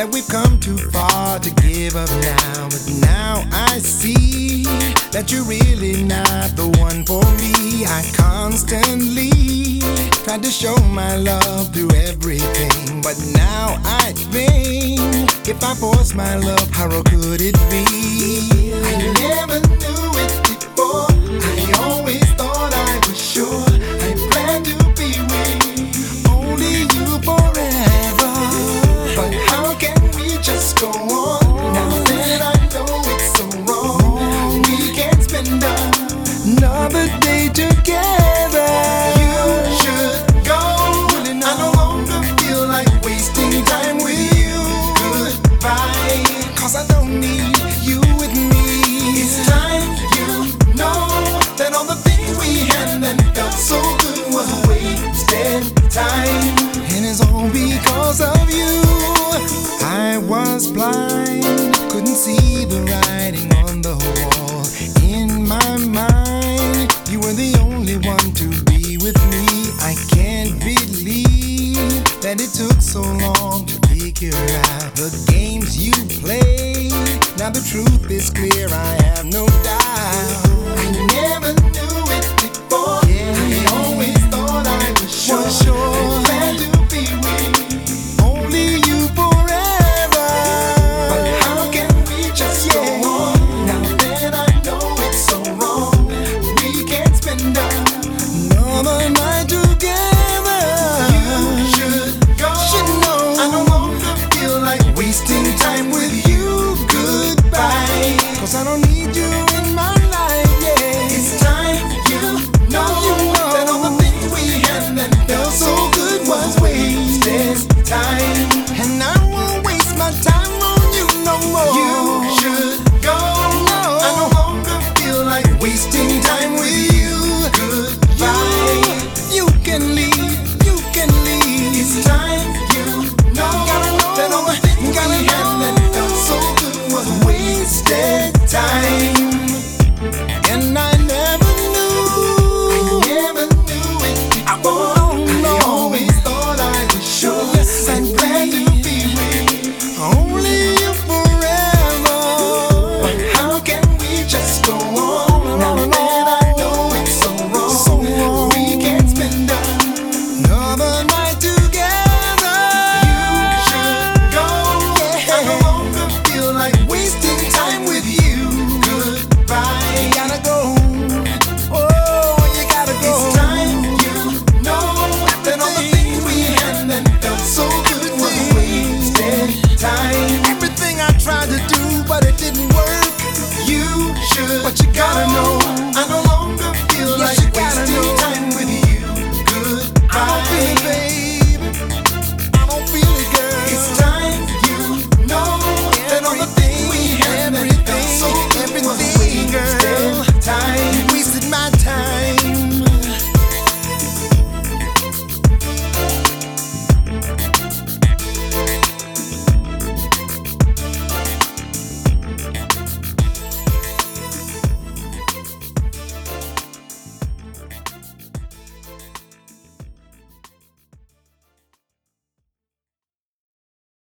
that we've come too far to give up now. But now I see that you're really not the one for me. I constantly tried to show my love through everything. But now I think if I force my love, how could it be? I never knew 'cause I don't need you with me. It's time you know that all the things we had that felt so good was wasted time. And it's all because of you. I was blind, couldn't see the writing on the wall. In my mind, you were the only one to be with me. I can't believe that it took so long the games you play. Now the truth is clear, I have no doubt. I don't need Gotta go.